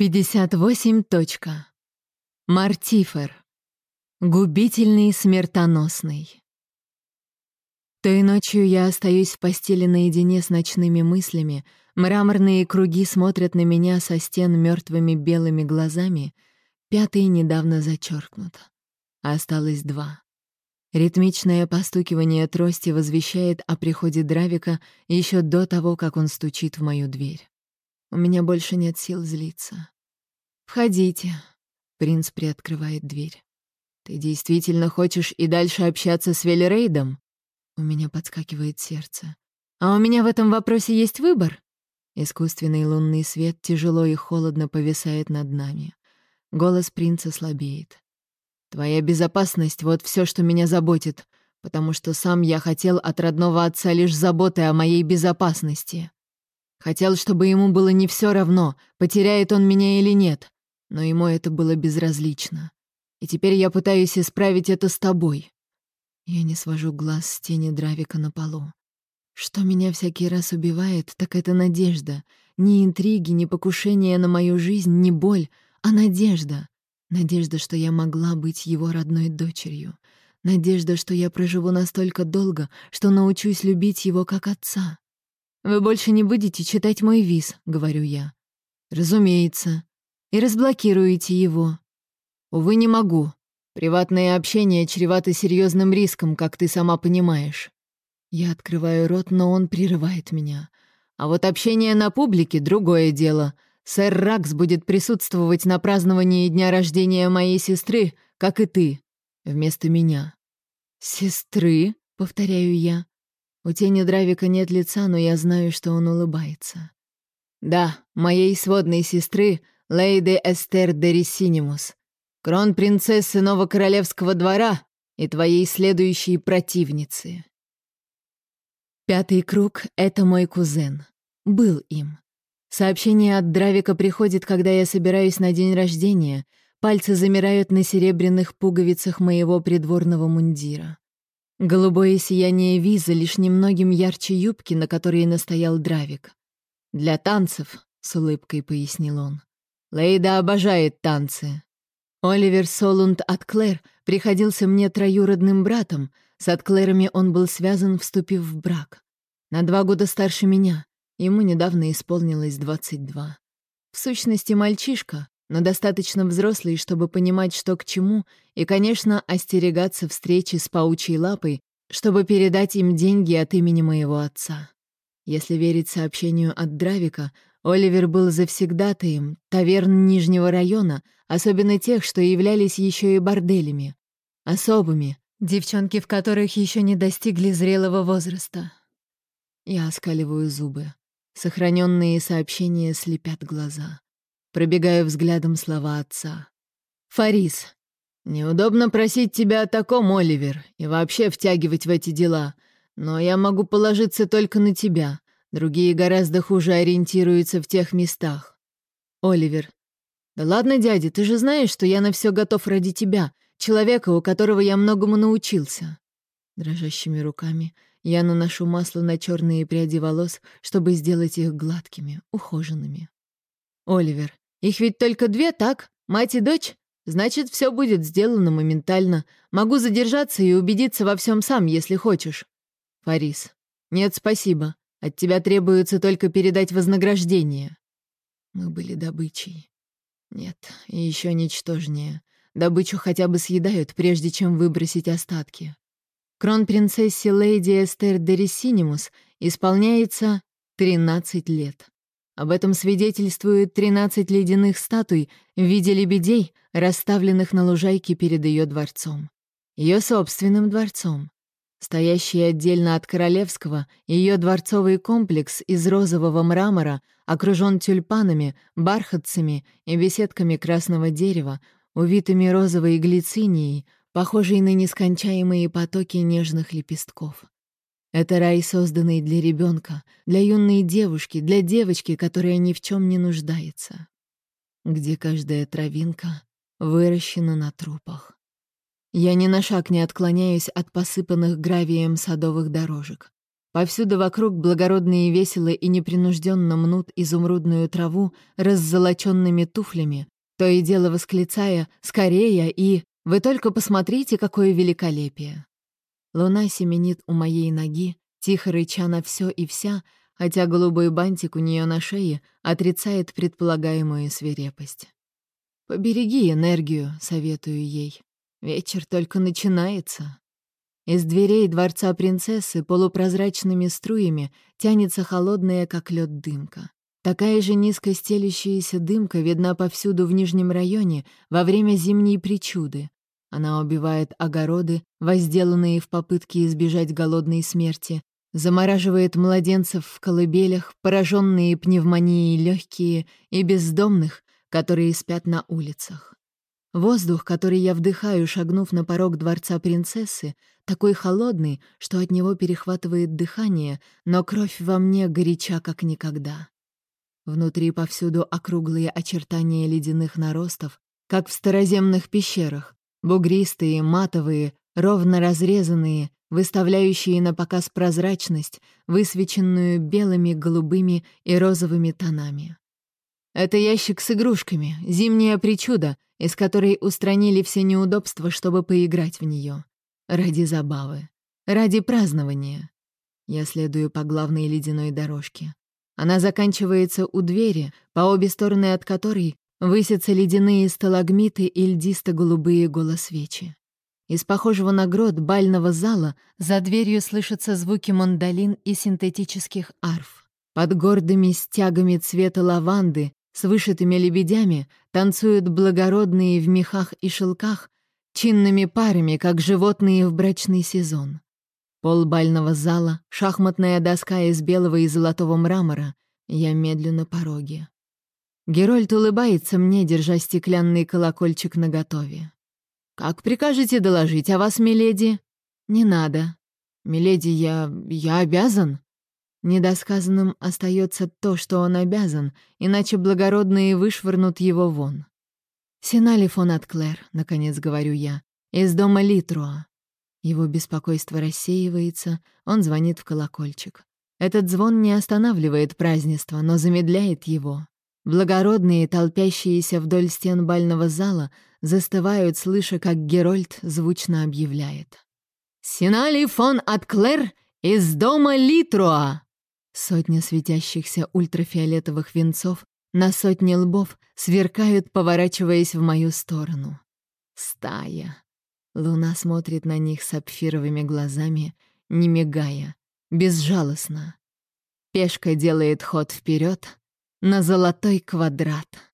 58. Точка. Мартифер. Губительный смертоносный. Той ночью я остаюсь в постели наедине с ночными мыслями, мраморные круги смотрят на меня со стен мертвыми белыми глазами, пятый недавно зачеркнут. Осталось два. Ритмичное постукивание трости возвещает о приходе Дравика еще до того, как он стучит в мою дверь. У меня больше нет сил злиться. «Входите», — принц приоткрывает дверь. «Ты действительно хочешь и дальше общаться с Велерейдом?» У меня подскакивает сердце. «А у меня в этом вопросе есть выбор?» Искусственный лунный свет тяжело и холодно повисает над нами. Голос принца слабеет. «Твоя безопасность — вот все, что меня заботит, потому что сам я хотел от родного отца лишь заботы о моей безопасности. Хотел, чтобы ему было не все равно, потеряет он меня или нет, но ему это было безразлично. И теперь я пытаюсь исправить это с тобой. Я не свожу глаз с тени Дравика на полу. Что меня всякий раз убивает, так это надежда. Ни интриги, ни покушения на мою жизнь, ни боль, а надежда. Надежда, что я могла быть его родной дочерью. Надежда, что я проживу настолько долго, что научусь любить его как отца. «Вы больше не будете читать мой виз», — говорю я. «Разумеется. И разблокируете его». «Увы, не могу. Приватное общение чревато серьезным риском, как ты сама понимаешь». Я открываю рот, но он прерывает меня. А вот общение на публике — другое дело. Сэр Ракс будет присутствовать на праздновании дня рождения моей сестры, как и ты, вместо меня. «Сестры?» — повторяю я. У тени Дравика нет лица, но я знаю, что он улыбается. «Да, моей сводной сестры, лейди Эстер Дерисинимус, крон-принцессы Новокоролевского двора и твоей следующей противницы». Пятый круг — это мой кузен. Был им. Сообщение от Дравика приходит, когда я собираюсь на день рождения. Пальцы замирают на серебряных пуговицах моего придворного мундира. Голубое сияние виза лишь немногим ярче юбки, на которой настоял Дравик. «Для танцев», — с улыбкой пояснил он. «Лейда обожает танцы. Оливер Солунд от Клэр приходился мне троюродным братом, с Атклерами он был связан, вступив в брак. На два года старше меня, ему недавно исполнилось 22. В сущности, мальчишка, но достаточно взрослый, чтобы понимать, что к чему, и, конечно, остерегаться встречи с паучьей лапой, чтобы передать им деньги от имени моего отца. Если верить сообщению от Дравика, Оливер был завсегдатаем таверн Нижнего района, особенно тех, что являлись еще и борделями. Особыми, девчонки в которых еще не достигли зрелого возраста. Я оскаливаю зубы. Сохраненные сообщения слепят глаза. Пробегаю взглядом слова отца. «Фарис, неудобно просить тебя о таком, Оливер, и вообще втягивать в эти дела, но я могу положиться только на тебя. Другие гораздо хуже ориентируются в тех местах». Оливер. «Да ладно, дядя, ты же знаешь, что я на все готов ради тебя, человека, у которого я многому научился». Дрожащими руками я наношу масло на черные пряди волос, чтобы сделать их гладкими, ухоженными. Оливер. Их ведь только две, так? Мать и дочь? Значит, все будет сделано моментально. Могу задержаться и убедиться во всем сам, если хочешь. Фарис. Нет, спасибо. От тебя требуется только передать вознаграждение. Мы были добычей. Нет, еще ничтожнее. Добычу хотя бы съедают, прежде чем выбросить остатки. Кронпринцессе леди Эстер Дерисинимус исполняется 13 лет. Об этом свидетельствуют 13 ледяных статуй в виде лебедей, расставленных на лужайке перед ее дворцом. Ее собственным дворцом. Стоящий отдельно от королевского, ее дворцовый комплекс из розового мрамора окружен тюльпанами, бархатцами и беседками красного дерева, увитыми розовой глицинией, похожей на нескончаемые потоки нежных лепестков. Это рай, созданный для ребенка, для юной девушки, для девочки, которая ни в чем не нуждается. Где каждая травинка выращена на трупах. Я ни на шаг не отклоняюсь от посыпанных гравием садовых дорожек. Повсюду вокруг благородные весело и непринужденно мнут изумрудную траву раззолоченными туфлями, то и дело восклицая «Скорее!» и «Вы только посмотрите, какое великолепие!» Луна семенит у моей ноги, тихо рыча на все и вся, хотя голубой бантик у нее на шее отрицает предполагаемую свирепость. «Побереги энергию», — советую ей. «Вечер только начинается». Из дверей дворца принцессы полупрозрачными струями тянется холодная, как лед, дымка. Такая же низко стелющаяся дымка видна повсюду в Нижнем районе во время зимней причуды. Она убивает огороды, возделанные в попытке избежать голодной смерти, замораживает младенцев в колыбелях, пораженные пневмонией легкие и бездомных, которые спят на улицах. Воздух, который я вдыхаю, шагнув на порог дворца принцессы, такой холодный, что от него перехватывает дыхание, но кровь во мне горяча, как никогда. Внутри повсюду округлые очертания ледяных наростов, как в староземных пещерах, бугристые, матовые, ровно разрезанные, выставляющие на показ прозрачность, высвеченную белыми, голубыми и розовыми тонами. Это ящик с игрушками, зимняя причуда, из которой устранили все неудобства, чтобы поиграть в нее. Ради забавы. Ради празднования. Я следую по главной ледяной дорожке. Она заканчивается у двери, по обе стороны от которой высятся ледяные сталагмиты и льдисто-голубые голосвечи. Из похожего на грот бального зала за дверью слышатся звуки мандолин и синтетических арф. Под гордыми стягами цвета лаванды с вышитыми лебедями танцуют благородные в мехах и шелках, чинными парами, как животные в брачный сезон. Пол бального зала, шахматная доска из белого и золотого мрамора. Я медленно пороге. Герольд улыбается мне, держа стеклянный колокольчик наготове. «Как прикажете доложить о вас, миледи?» «Не надо. Миледи, я... я обязан?» Недосказанным остается то, что он обязан, иначе благородные вышвырнут его вон. «Синали от Клэр», — наконец говорю я, — «из дома Литруа». Его беспокойство рассеивается, он звонит в колокольчик. Этот звон не останавливает празднество, но замедляет его. Благородные, толпящиеся вдоль стен бального зала, застывают, слыша, как Герольд звучно объявляет. «Синали фон от Клэр из дома Литруа!» Сотня светящихся ультрафиолетовых венцов на сотне лбов сверкают, поворачиваясь в мою сторону. Стая. Луна смотрит на них сапфировыми глазами, не мигая, безжалостно. Пешка делает ход вперед на золотой квадрат.